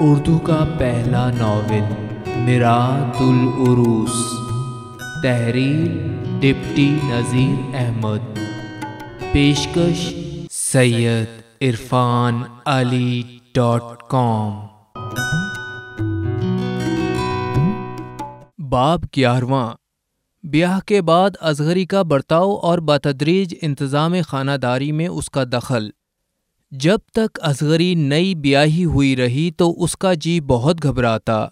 اردو کا پہلا ناول میرات العروس تحریر، ڈپٹی نذیر احمد۔ پیشکش، سید عرفان علی ڈاٹ کام۔ باب گیارہواں۔ بیاہ کے بعد ازغری کا برتاؤ اور بتدریج انتظام خانہ داری میں اس کا دخل۔ جب تک اصغری نئی بیاہی ہوئی رہی تو اس کا جی بہت گھبراتا۔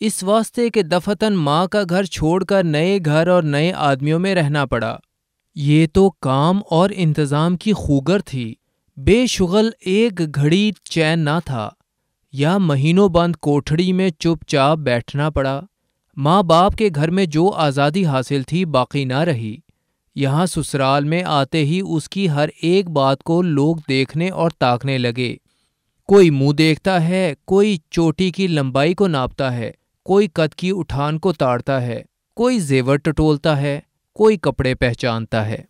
اس واسطے کہ دفتن ماں کا گھر چھوڑ کر نئے گھر اور نئے آدمیوں میں رہنا پڑا۔ یہ تو کام اور انتظام کی خوگر تھی۔ بے شغل ایک گھڑی چین نہ تھا۔ یا مہینوں بند کوٹھڑی میں چپ چاپ بیٹھنا پڑا۔ ماں باپ کے گھر میں جو آزادی حاصل تھی باقی نہ رہی۔ یہاں سسرال میں آتے ہی اس کی ہر ایک بات کو لوگ دیکھنے اور تاکنے لگے۔ کوئی منہ دیکھتا ہے، کوئی چوٹی کی لمبائی کو ناپتا ہے، کوئی قد کی اٹھان کو تاڑتا ہے، کوئی زیور ٹٹولتا ہے، کوئی کپڑے پہچانتا ہے۔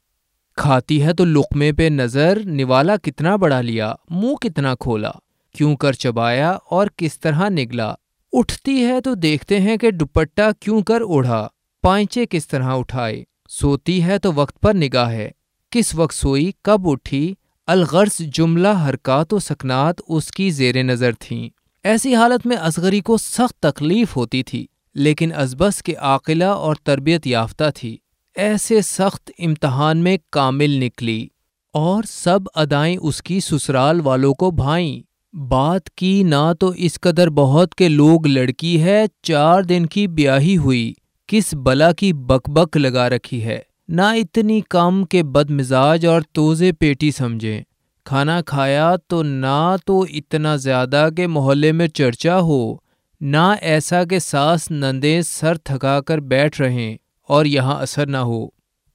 کھاتی ہے تو لقمے پہ نظر، نوالا کتنا بڑا لیا، منہ کتنا کھولا، کیوں کر چبایا اور کس طرح نگلا۔ اٹھتی ہے تو دیکھتے ہیں کہ دوپٹہ کیوں کر اوڑھا پائچے کس طرح اٹھائے۔ سوتی ہے تو وقت پر نگاہ ہے۔ کس وقت سوئی، کب اٹھی؟ الغرض، جملہ، حرکات و سکنات اس کی زیر نظر تھیں۔ ایسی حالت میں اصغری کو سخت تکلیف ہوتی تھی، لیکن ازبس کے عاقلہ اور تربیت یافتہ تھی۔ ایسے سخت امتحان میں کامل نکلی۔ اور سب ادائیں اس کی سسرال والوں کو بھائیں۔ بات کی نہ تو اس قدر بہت کے لوگ لڑکی ہے، چار دن کی بیاہی ہوئی۔ کس بلا کی بک بک لگا رکھی ہے۔ نہ اتنی کم کہ بد مزاج اور توزے پیٹی سمجھیں۔ کھانا کھایا تو نہ تو اتنا زیادہ کہ محلے میں چرچا ہو۔ نہ ایسا کہ ساس نندے سر تھکا کر بیٹھ رہیں اور یہاں اثر نہ ہو۔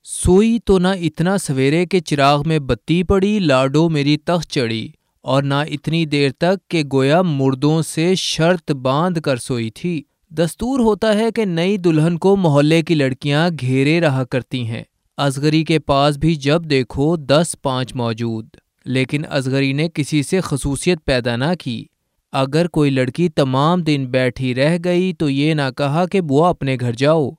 سوئی تو نہ اتنا سویرے کے چراغ میں بتی پڑی، لاڈو میری تخت چڑھی۔ اور نہ اتنی دیر تک کہ گویا مردوں سے شرط باندھ کر سوئی تھی۔ دستور ہوتا ہے کہ نئی دلہن کو محلے کی لڑکیاں گھیرے رہا کرتی ہیں۔ ازغری کے پاس بھی جب دیکھو دس پانچ موجود، لیکن ازغری نے کسی سے خصوصیت پیدا نہ کی۔ اگر کوئی لڑکی تمام دن بیٹھی رہ گئی تو یہ نہ کہا کہ بوا اپنے گھر جاؤ۔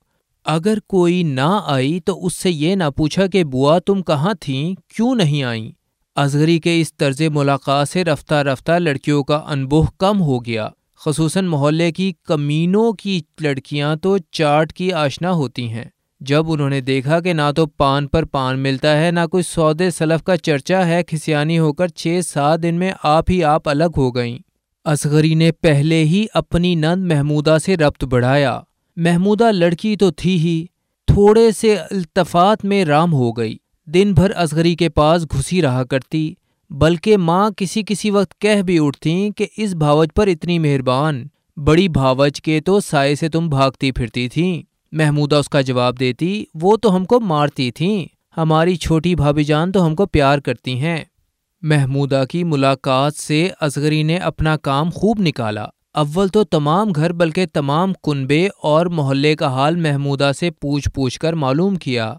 اگر کوئی نہ آئی تو اس سے یہ نہ پوچھا کہ بوا تم کہاں تھیں، کیوں نہیں آئیں؟ ازغری کے اس طرز ملاقات سے رفتہ رفتہ لڑکیوں کا انبوہ کم ہو گیا۔ خصوصاً محلے کی کمینوں کی لڑکیاں تو چاٹ کی آشنا ہوتی ہیں۔ جب انہوں نے دیکھا کہ نہ تو پان پر پان ملتا ہے، نہ کوئی سودے سلف کا چرچا ہے، کھسیانی ہو کر چھ سات دن میں آپ ہی آپ الگ ہو گئیں۔ اصغری نے پہلے ہی اپنی نند محمودہ سے ربط بڑھایا۔ محمودہ لڑکی تو تھی ہی، تھوڑے سے التفات میں رام ہو گئی۔ دن بھر اصغری کے پاس گھسی رہا کرتی۔ بلکہ ماں کسی کسی وقت کہہ بھی اٹھتیں کہ اس بھاوج پر اتنی مہربان۔ بڑی بھاوج کے تو سائے سے تم بھاگتی پھرتی تھیں محمودہ اس کا جواب دیتی، وہ تو ہم کو مارتی تھیں ہماری چھوٹی بھابھی جان تو ہم کو پیار کرتی ہیں۔ محمودہ کی ملاقات سے اصغری نے اپنا کام خوب نکالا۔ اول تو تمام گھر بلکہ تمام کنبے اور محلے کا حال محمودہ سے پوچھ پوچھ کر معلوم کیا۔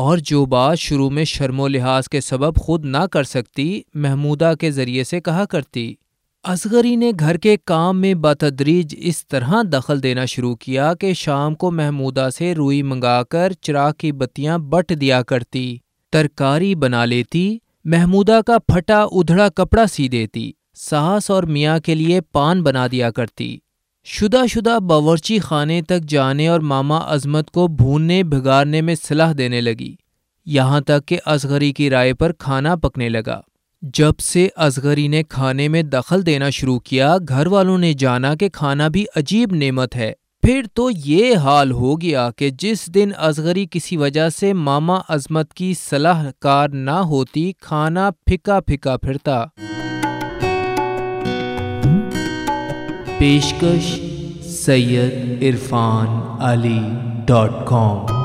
اور جو بات شروع میں شرم و لحاظ کے سبب خود نہ کر سکتی، محمودہ کے ذریعے سے کہا کرتی۔ اصغری نے گھر کے کام میں بتدریج اس طرح دخل دینا شروع کیا کہ شام کو محمودہ سے روئی منگا کر چراغ کی بتیاں بٹ دیا کرتی، ترکاری بنا لیتی، محمودہ کا پھٹا ادھڑا کپڑا سی دیتی، ساس اور میاں کے لیے پان بنا دیا کرتی۔ شدہ شدہ باورچی خانے تک جانے اور ماما عظمت کو بھوننے، بھگارنے میں صلاح دینے لگی۔ یہاں تک کہ اصغری کی رائے پر کھانا پکنے لگا۔ جب سے اصغری نے کھانے میں دخل دینا شروع کیا، گھر والوں نے جانا کہ کھانا بھی عجیب نعمت ہے۔ پھر تو یہ حال ہو گیا کہ جس دن اصغری کسی وجہ سے ماما عظمت کی صلاح کار نہ ہوتی، کھانا پھکا پھکا پھرتا۔ پیشکش سید عرفان علی ڈاٹ کام